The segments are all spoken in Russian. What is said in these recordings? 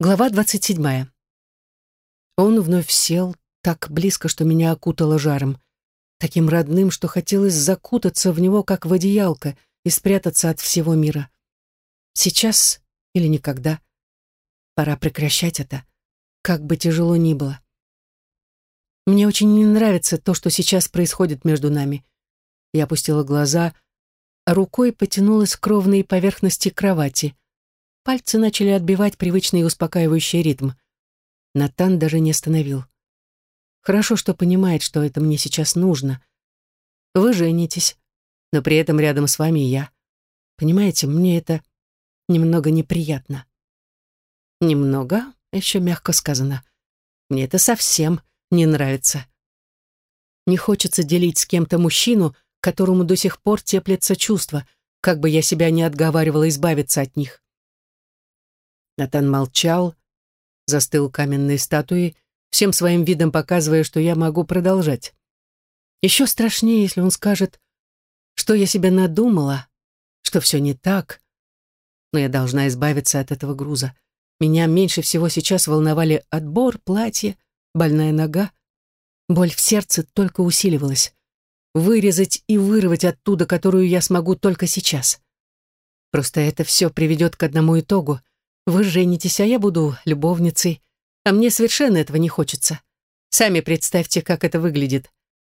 Глава двадцать седьмая. Он вновь сел так близко, что меня окутало жаром, таким родным, что хотелось закутаться в него, как в одеялко, и спрятаться от всего мира. Сейчас или никогда. Пора прекращать это, как бы тяжело ни было. Мне очень не нравится то, что сейчас происходит между нами. Я опустила глаза, а рукой потянулась к ровной поверхности кровати — Пальцы начали отбивать привычный и успокаивающий ритм. Натан даже не остановил. Хорошо, что понимает, что это мне сейчас нужно. Вы женитесь, но при этом рядом с вами я. Понимаете, мне это немного неприятно. Немного, еще мягко сказано. Мне это совсем не нравится. Не хочется делить с кем-то мужчину, которому до сих пор теплятся чувства, как бы я себя не отговаривала избавиться от них. Натан молчал, застыл каменной статуей, всем своим видом показывая, что я могу продолжать. Еще страшнее, если он скажет, что я себе надумала, что все не так. Но я должна избавиться от этого груза. Меня меньше всего сейчас волновали отбор, платье, больная нога. Боль в сердце только усиливалась. Вырезать и вырвать оттуда, которую я смогу только сейчас. Просто это все приведет к одному итогу — вы женитесь, а я буду любовницей. А мне совершенно этого не хочется. Сами представьте, как это выглядит.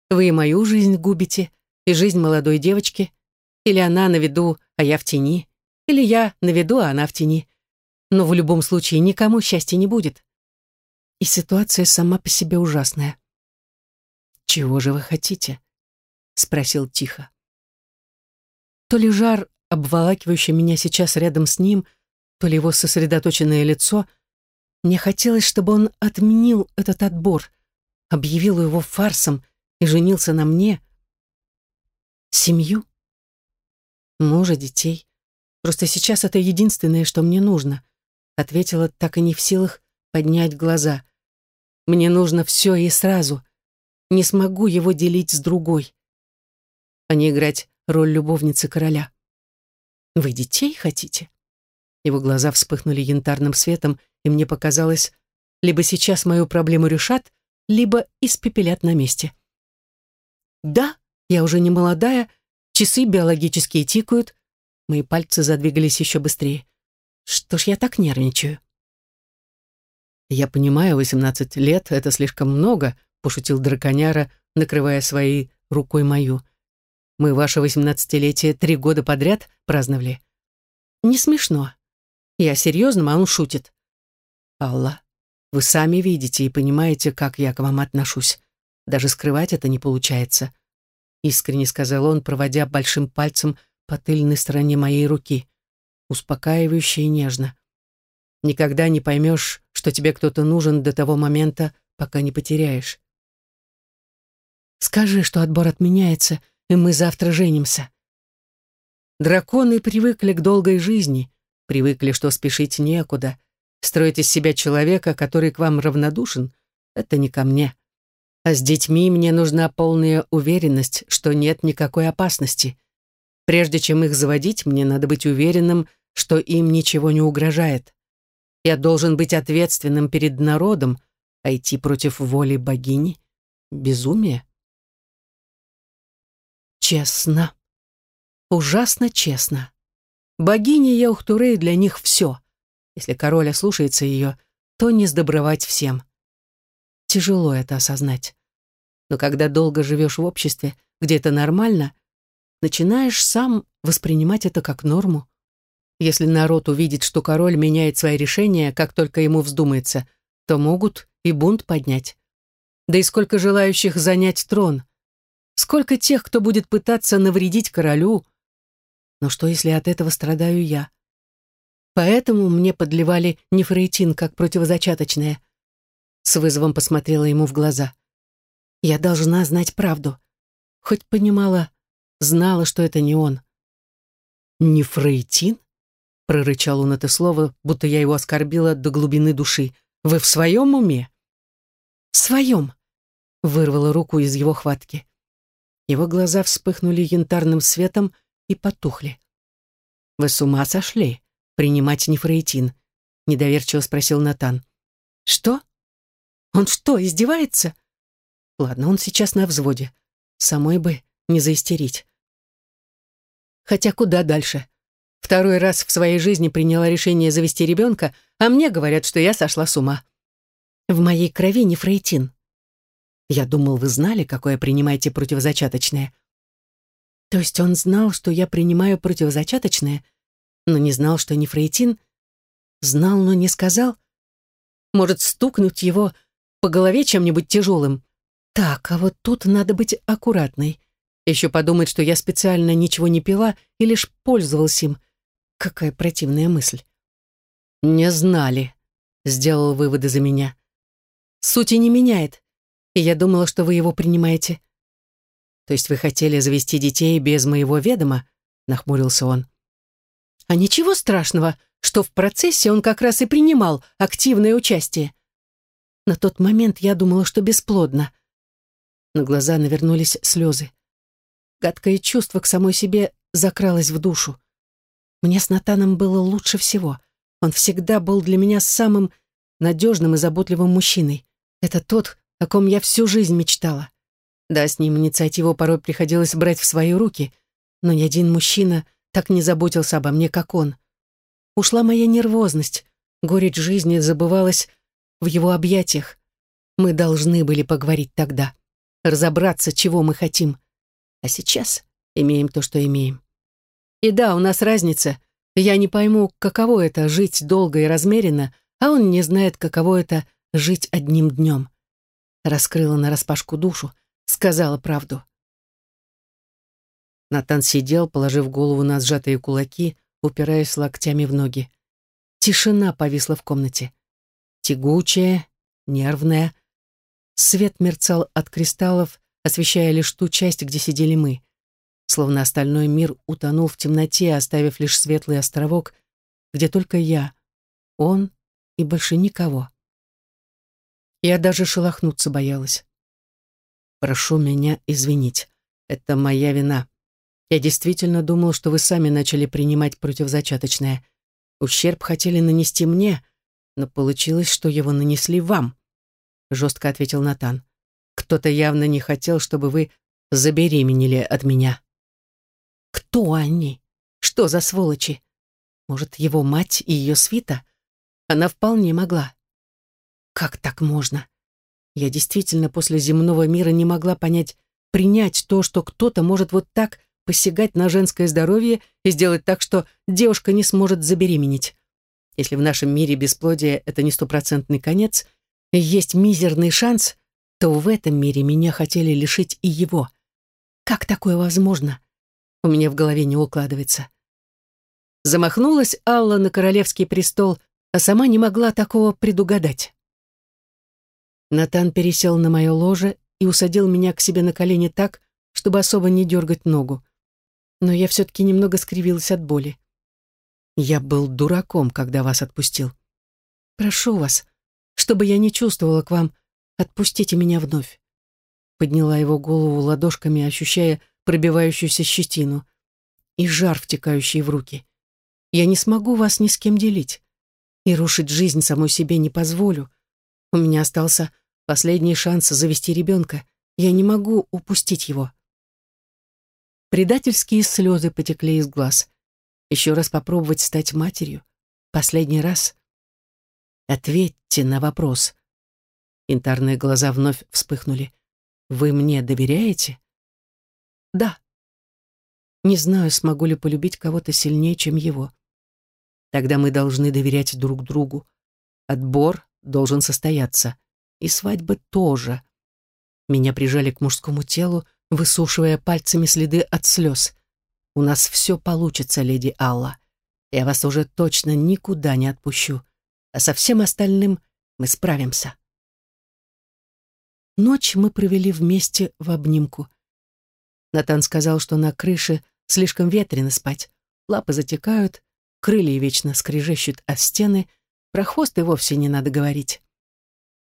Вы и мою жизнь губите, и жизнь молодой девочки. Или она на виду, а я в тени. Или я на виду, а она в тени. Но в любом случае никому счастья не будет. И ситуация сама по себе ужасная. «Чего же вы хотите?» — спросил тихо. То ли жар, обволакивающий меня сейчас рядом с ним — то ли его сосредоточенное лицо. Мне хотелось, чтобы он отменил этот отбор, объявил его фарсом и женился на мне. Семью? Мужа, детей. Просто сейчас это единственное, что мне нужно. Ответила, так и не в силах поднять глаза. Мне нужно все и сразу. Не смогу его делить с другой. А не играть роль любовницы короля. Вы детей хотите? Его глаза вспыхнули янтарным светом, и мне показалось, либо сейчас мою проблему решат, либо испепелят на месте. Да, я уже не молодая, часы биологические тикают, мои пальцы задвигались еще быстрее. Что ж я так нервничаю? Я понимаю, 18 лет — это слишком много, пошутил драконяра, накрывая своей рукой мою. Мы ваше восемнадцатилетие три года подряд праздновали. Не смешно. Я серьезно, а он шутит. Алла, вы сами видите и понимаете, как я к вам отношусь. Даже скрывать это не получается. Искренне сказал он, проводя большим пальцем по тыльной стороне моей руки. Успокаивающе и нежно. Никогда не поймешь, что тебе кто-то нужен до того момента, пока не потеряешь. Скажи, что отбор отменяется, и мы завтра женимся. Драконы привыкли к долгой жизни, Привыкли, что спешить некуда. Строить из себя человека, который к вам равнодушен, это не ко мне. А с детьми мне нужна полная уверенность, что нет никакой опасности. Прежде чем их заводить, мне надо быть уверенным, что им ничего не угрожает. Я должен быть ответственным перед народом, а идти против воли богини — безумие. Честно. Ужасно честно. Богиня Яухтурей для них все. Если король ослушается ее, то не сдобровать всем. Тяжело это осознать. Но когда долго живешь в обществе, где это нормально, начинаешь сам воспринимать это как норму. Если народ увидит, что король меняет свои решения, как только ему вздумается, то могут и бунт поднять. Да и сколько желающих занять трон. Сколько тех, кто будет пытаться навредить королю, но что, если от этого страдаю я? Поэтому мне подливали нефрейтин как противозачаточное. С вызовом посмотрела ему в глаза. Я должна знать правду. Хоть понимала, знала, что это не он. «Нефрейтин?» — прорычал он это слово, будто я его оскорбила до глубины души. «Вы в своем уме?» «В своем», — вырвала руку из его хватки. Его глаза вспыхнули янтарным светом, и потухли. «Вы с ума сошли? Принимать нефрейтин. Недоверчиво спросил Натан. Что? Он что, издевается? Ладно, он сейчас на взводе. Самой бы не заистерить. Хотя куда дальше? Второй раз в своей жизни приняла решение завести ребенка, а мне говорят, что я сошла с ума. В моей крови не фрейтин. Я думал, вы знали, какое принимаете противозачаточное. То есть он знал, что я принимаю противозачаточное, но не знал, что не фрейтин? Знал, но не сказал? Может, стукнуть его по голове чем-нибудь тяжелым? Так, а вот тут надо быть аккуратной. Еще подумать, что я специально ничего не пила и лишь пользовалась им. Какая противная мысль. «Не знали», — сделал выводы за меня. «Сути не меняет, и я думала, что вы его принимаете». «То есть вы хотели завести детей без моего ведома?» — нахмурился он. «А ничего страшного, что в процессе он как раз и принимал активное участие. На тот момент я думала, что бесплодно. На глаза навернулись слезы. Гадкое чувство к самой себе закралось в душу. Мне с Натаном было лучше всего. Он всегда был для меня самым надежным и заботливым мужчиной. Это тот, о ком я всю жизнь мечтала. Да, с ним инициативу порой приходилось брать в свои руки, но ни один мужчина так не заботился обо мне, как он. Ушла моя нервозность, горечь жизни забывалась в его объятиях. Мы должны были поговорить тогда, разобраться, чего мы хотим. А сейчас имеем то, что имеем. И да, у нас разница. Я не пойму, каково это — жить долго и размеренно, а он не знает, каково это — жить одним днем. Раскрыла нараспашку душу, сказала правду. Натан сидел, положив голову на сжатые кулаки, упираясь локтями в ноги. Тишина повисла в комнате. Тягучая, нервная. Свет мерцал от кристаллов, освещая лишь ту часть, где сидели мы. Словно остальной мир утонул в темноте, оставив лишь светлый островок, где только я, он и больше никого. Я даже шелохнуться боялась. Прошу меня извинить. Это моя вина. Я действительно думал, что вы сами начали принимать противозачаточное. Ущерб хотели нанести мне, но получилось, что его нанесли вам», — жестко ответил Натан. «Кто-то явно не хотел, чтобы вы забеременели от меня». «Кто они? Что за сволочи? Может, его мать и ее свита? Она вполне могла». «Как так можно?» Я действительно после земного мира не могла понять, принять то, что кто-то может вот так посягать на женское здоровье и сделать так, что девушка не сможет забеременеть. Если в нашем мире бесплодие — это не стопроцентный конец, и есть мизерный шанс, то в этом мире меня хотели лишить и его. Как такое возможно? У меня в голове не укладывается. Замахнулась Алла на королевский престол, а сама не могла такого предугадать. Натан пересел на мое ложе и усадил меня к себе на колени так, чтобы особо не дергать ногу но я все-таки немного скривилась от боли. Я был дураком, когда вас отпустил. Прошу вас, чтобы я не чувствовала к вам, отпустите меня вновь. Подняла его голову ладошками, ощущая пробивающуюся щетину и жар, втекающий в руки. Я не смогу вас ни с кем делить. И рушить жизнь самой себе не позволю. У меня остался последний шанс завести ребенка. Я не могу упустить его. Предательские слезы потекли из глаз. Еще раз попробовать стать матерью? Последний раз? Ответьте на вопрос. Янтарные глаза вновь вспыхнули. Вы мне доверяете? Да. Не знаю, смогу ли полюбить кого-то сильнее, чем его. Тогда мы должны доверять друг другу. Отбор должен состояться. И свадьба тоже. Меня прижали к мужскому телу, высушивая пальцами следы от слез. «У нас все получится, леди Алла. Я вас уже точно никуда не отпущу, а со всем остальным мы справимся». Ночь мы провели вместе в обнимку. Натан сказал, что на крыше слишком ветрено спать, лапы затекают, крылья вечно скрежещут о стены, про хвост и вовсе не надо говорить.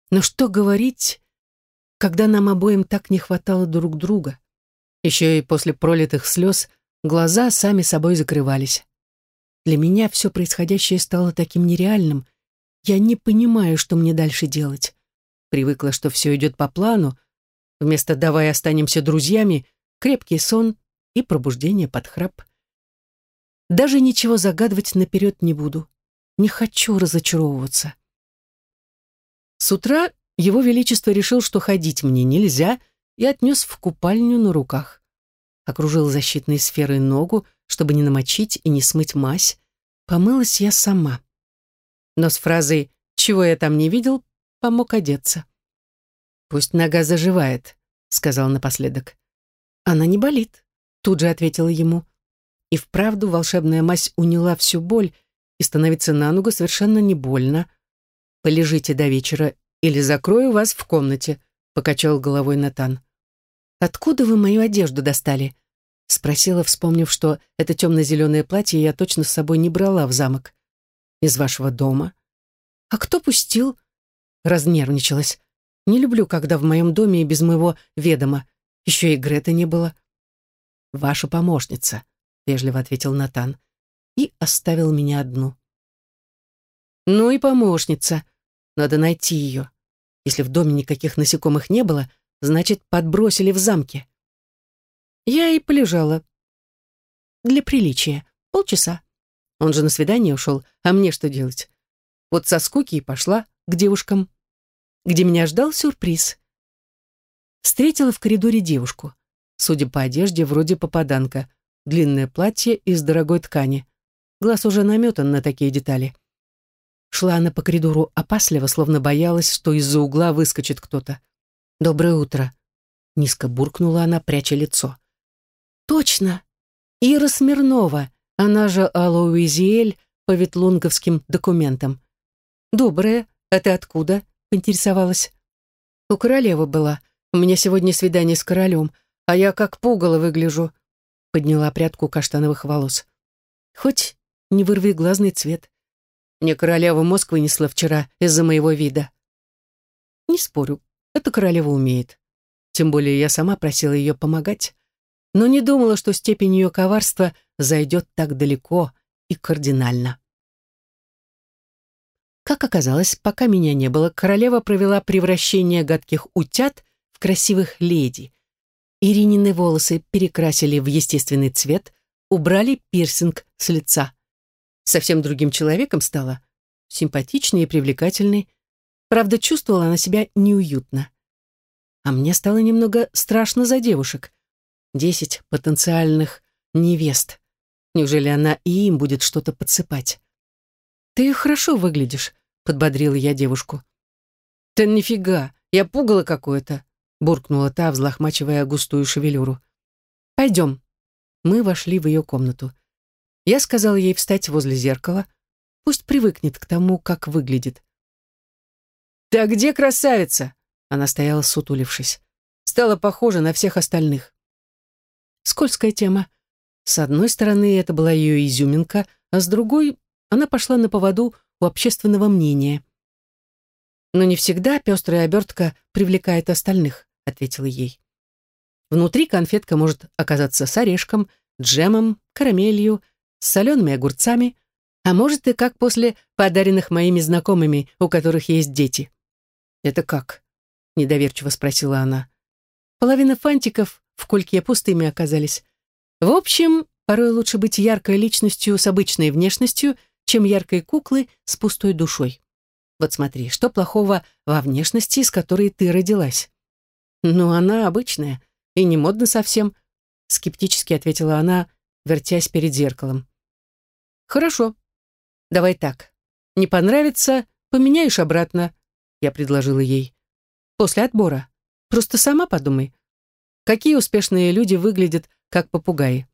Но что говорить, когда нам обоим так не хватало друг друга. Еще и после пролитых слез глаза сами собой закрывались. Для меня все происходящее стало таким нереальным, Я не понимаю, что мне дальше делать. Привыкла, что все идет по плану. Вместо «давай останемся друзьями» крепкий сон и пробуждение под храп. Даже ничего загадывать наперед не буду. Не хочу разочаровываться. С утра его Величество решил, что ходить мне нельзя, и отнес в купальню на руках. Окружил защитной сферой ногу, чтобы не намочить и не смыть мазь. Помылась я сама. Но с фразой «чего я там не видел» помог одеться. «Пусть нога заживает», — сказал напоследок. «Она не болит», — тут же ответила ему. И вправду волшебная мазь уняла всю боль, и становиться на ногу совершенно не больно. Полежите до вечера или закрою вас в комнате», — покачал головой Натан. «Откуда вы мою одежду достали?» — спросила, вспомнив, что это темно-зеленое платье я точно с собой не брала в замок. «Из вашего дома». «А кто пустил?» Разнервничалась. «Не люблю, когда в моем доме и без моего ведома. Еще и Греты не было». «Ваша помощница», — вежливо ответил Натан. И оставил меня одну. «Ну и помощница», надо найти ее. Если в доме никаких насекомых не было, значит, подбросили в замке. Я и полежала. Для приличия. Полчаса. Он же на свидание ушел, а мне что делать? Вот со скуки и пошла к девушкам, где меня ждал сюрприз. Встретила в коридоре девушку. Судя по одежде, вроде попаданка. Длинное платье из дорогой ткани. Глаз уже наметан на такие детали. Шла она по коридору опасливо, словно боялась, что из-за угла выскочит кто-то. «Доброе утро!» Низко буркнула она, пряча лицо. «Точно! Ира Смирнова, она же Алла Уизиэль по ветлунговским документам. Доброе, а ты откуда?» — поинтересовалась. «У королевы была. У меня сегодня свидание с королем, а я как пугало выгляжу», — подняла прядку каштановых волос. «Хоть не вырви глазный цвет. Мне королева мозг вынесла вчера из-за моего вида. Не спорю, эта королева умеет. Тем более я сама просила ее помогать, но не думала, что степень ее коварства зайдет так далеко и кардинально. Как оказалось, пока меня не было, королева провела превращение гадких утят в красивых леди. Иринины волосы перекрасили в естественный цвет, убрали пирсинг с лица совсем другим человеком стала. Симпатичной и привлекательной. Правда, чувствовала она себя неуютно. А мне стало немного страшно за девушек. Десять потенциальных невест. Неужели она и им будет что-то подсыпать? «Ты хорошо выглядишь», — подбодрила я девушку. «Да нифига, я пугало какое-то», — буркнула та, взлохмачивая густую шевелюру. «Пойдем». Мы вошли в ее комнату. Я сказала ей встать возле зеркала. Пусть привыкнет к тому, как выглядит. «Да где красавица?» Она стояла сутулившись. Стала похожа на всех остальных. Скользкая тема. С одной стороны, это была ее изюминка, а с другой она пошла на поводу у общественного мнения. «Но не всегда пестрая обертка привлекает остальных», — ответила ей. Внутри конфетка может оказаться с орешком, джемом, карамелью, с солеными огурцами, а может и как после подаренных моими знакомыми, у которых есть дети. «Это как?» — недоверчиво спросила она. Половина фантиков в кульке пустыми оказались. В общем, порой лучше быть яркой личностью с обычной внешностью, чем яркой куклы с пустой душой. Вот смотри, что плохого во внешности, с которой ты родилась? Ну, она обычная и не модна совсем, скептически ответила она, вертясь перед зеркалом. «Хорошо. Давай так. Не понравится, поменяешь обратно», — я предложила ей. «После отбора. Просто сама подумай. Какие успешные люди выглядят как попугаи?»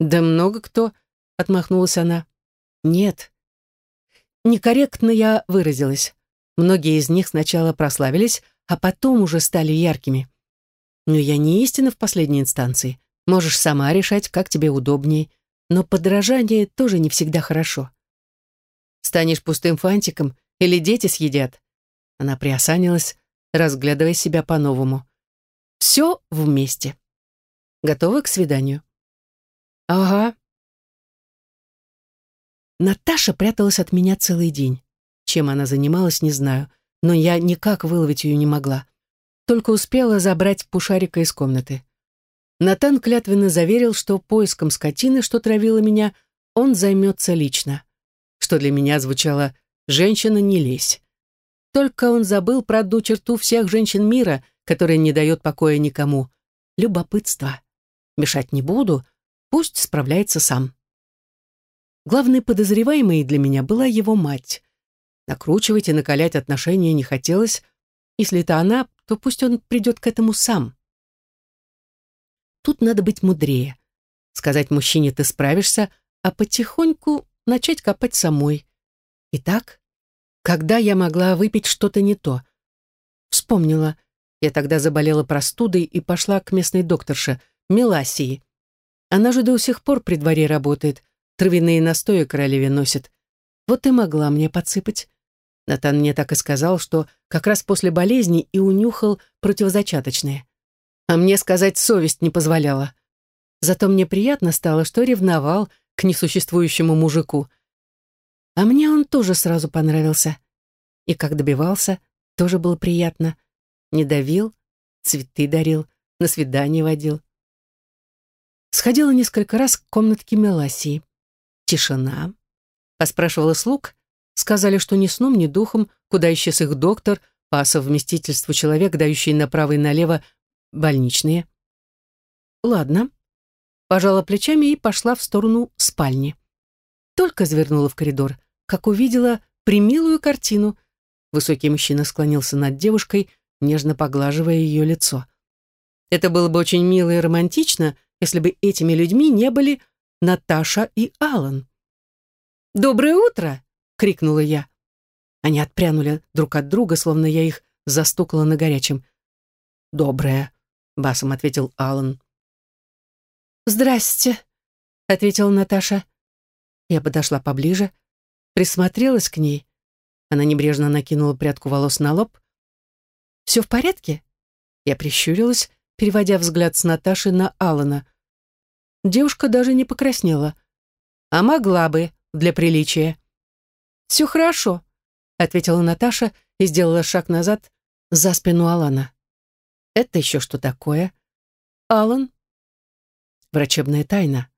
«Да много кто», — отмахнулась она. «Нет. Некорректно я выразилась. Многие из них сначала прославились, а потом уже стали яркими. Но я не истина в последней инстанции. Можешь сама решать, как тебе удобнее, но подражание тоже не всегда хорошо. Станешь пустым фантиком или дети съедят. Она приосанилась, разглядывая себя по-новому. Все вместе. Готова к свиданию? Ага. Наташа пряталась от меня целый день. Чем она занималась, не знаю, но я никак выловить ее не могла. Только успела забрать Пушарика из комнаты. Натан клятвенно заверил, что поиском скотины, что травила меня, он займется лично. Что для меня звучало «женщина, не лезь». Только он забыл про одну черту всех женщин мира, которая не дает покоя никому — любопытство. Мешать не буду, пусть справляется сам. Главной подозреваемой для меня была его мать. Накручивать и накалять отношения не хотелось. Если это она, то пусть он придет к этому сам. Тут надо быть мудрее. Сказать мужчине «ты справишься», а потихоньку начать копать самой. Итак, когда я могла выпить что-то не то? Вспомнила. Я тогда заболела простудой и пошла к местной докторше, Меласии. Она же до сих пор при дворе работает, травяные настои королеве носит. Вот и могла мне подсыпать. Натан мне так и сказал, что как раз после болезни и унюхал противозачаточные. А мне сказать совесть не позволяла. Зато мне приятно стало, что ревновал к несуществующему мужику. А мне он тоже сразу понравился. И как добивался, тоже было приятно. Не давил, цветы дарил, на свидание водил. Сходила несколько раз к комнатке Меласии. Тишина. Поспрашивала слуг, сказали, что ни сном, ни духом, куда исчез их доктор, по совместительству человек, дающий направо и налево больничные. Ладно, пожала плечами и пошла в сторону спальни. Только завернула в коридор, как увидела примилую картину. Высокий мужчина склонился над девушкой, нежно поглаживая ее лицо. Это было бы очень мило и романтично, если бы этими людьми не были Наташа и Алан. «Доброе утро!» — крикнула я. Они отпрянули друг от друга, словно я их застукала на горячем. «Доброе», — басом ответил Алан. «Здрасте», — ответила Наташа. Я подошла поближе, присмотрелась к ней. Она небрежно накинула прядку волос на лоб. «Все в порядке?» Я прищурилась, переводя взгляд с Наташи на Алана. Девушка даже не покраснела. А могла бы, для приличия. «Все хорошо», — ответила Наташа и сделала шаг назад за спину Алана. «Это еще что такое?» «Алан?» Врачебная тайна.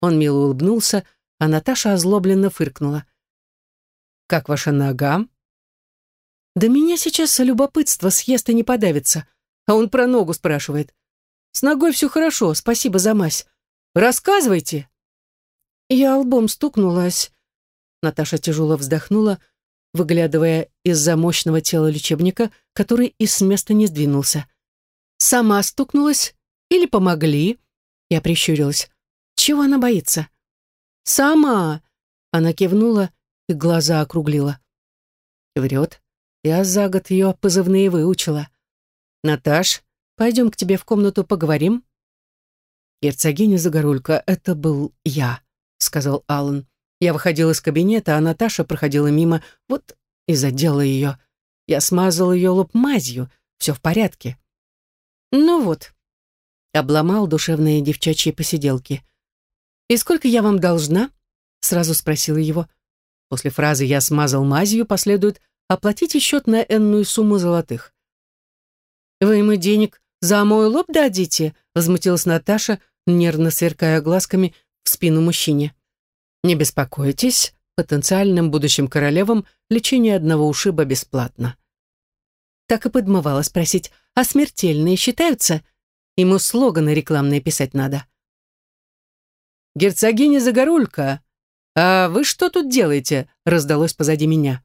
Он мило улыбнулся, а Наташа озлобленно фыркнула. «Как ваша нога?» «Да меня сейчас любопытство съест и не подавится, а он про ногу спрашивает. С ногой все хорошо, спасибо за мазь. Рассказывайте!» Я лбом стукнулась. Наташа тяжело вздохнула, выглядывая из-за мощного тела лечебника, который и с места не сдвинулся. «Сама стукнулась? Или помогли?» Я прищурилась. Чего она боится? Сама. Она кивнула и глаза округлила. Врет. Я за год ее позывные выучила. Наташ, пойдем к тебе в комнату поговорим. Герцогиня Загорулька, это был я, сказал Аллан. Я выходила из кабинета, а Наташа проходила мимо, вот и задела ее. Я смазал ее лоб мазью, все в порядке. Ну вот, обломал душевные девчачьи посиделки. «И сколько я вам должна?» — сразу спросила его. После фразы «я смазал мазью» последует «оплатите счет на энную сумму золотых». «Вы ему денег за мой лоб дадите?» — возмутилась Наташа, нервно сверкая глазками в спину мужчине. «Не беспокойтесь, потенциальным будущим королевам лечение одного ушиба бесплатно». Так и подмывала спросить, а смертельные считаются? Ему слоганы рекламные писать надо. «Герцогиня Загорулька, а вы что тут делаете?» раздалось позади меня.